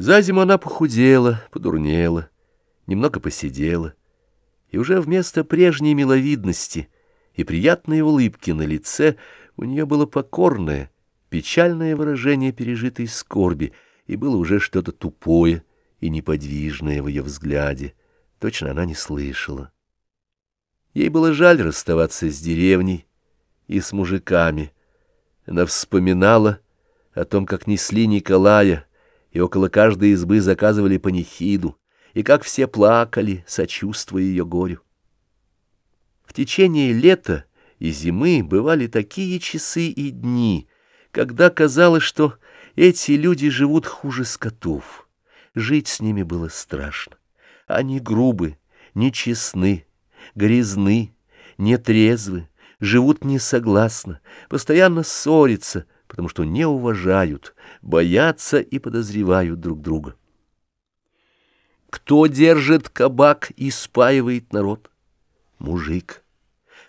За зиму она похудела, подурнела, немного посидела, и уже вместо прежней миловидности и приятной улыбки на лице у нее было покорное, печальное выражение пережитой скорби, и было уже что-то тупое и неподвижное в ее взгляде. Точно она не слышала. Ей было жаль расставаться с деревней и с мужиками. Она вспоминала о том, как несли Николая, и около каждой избы заказывали панихиду, и как все плакали, сочувствуя ее горю. В течение лета и зимы бывали такие часы и дни, когда казалось, что эти люди живут хуже скотов. Жить с ними было страшно. Они грубы, нечестны, грязны, нетрезвы, живут несогласно, постоянно ссорятся, потому что не уважают, боятся и подозревают друг друга. Кто держит кабак и спаивает народ? Мужик.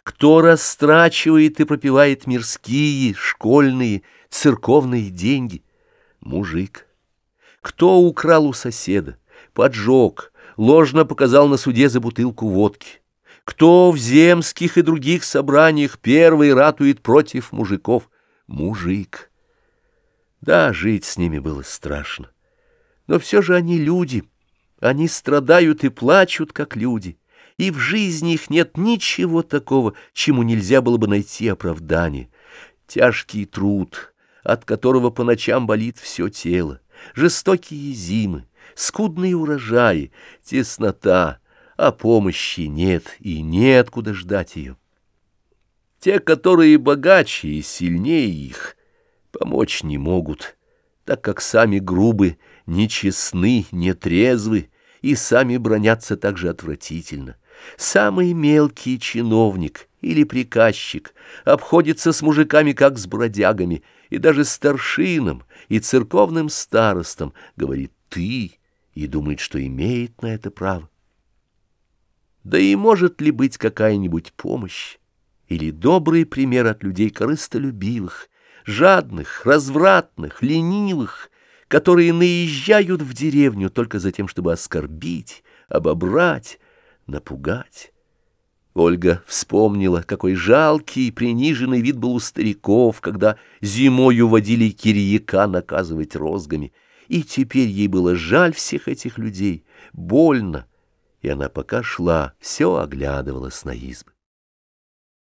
Кто растрачивает и пропивает мирские, школьные, церковные деньги? Мужик. Кто украл у соседа, поджег, ложно показал на суде за бутылку водки? Кто в земских и других собраниях первый ратует против мужиков? Мужик. Да, жить с ними было страшно. Но все же они люди. Они страдают и плачут, как люди. И в жизни их нет ничего такого, чему нельзя было бы найти оправдание. Тяжкий труд, от которого по ночам болит все тело, жестокие зимы, скудные урожаи, теснота, а помощи нет и неоткуда ждать ее. Те, которые богаче и сильнее их, помочь не могут, так как сами грубы, нечестны, нетрезвы и сами бронятся так же отвратительно. Самый мелкий чиновник или приказчик обходится с мужиками, как с бродягами, и даже старшинам и церковным старостам говорит «ты» и думает, что имеет на это право. Да и может ли быть какая-нибудь помощь? Или добрый пример от людей корыстолюбивых, жадных, развратных, ленивых, которые наезжают в деревню только за тем, чтобы оскорбить, обобрать, напугать. Ольга вспомнила, какой жалкий и приниженный вид был у стариков, когда зимою водили кирьяка наказывать розгами. И теперь ей было жаль всех этих людей, больно, и она пока шла, все оглядывалась на избы.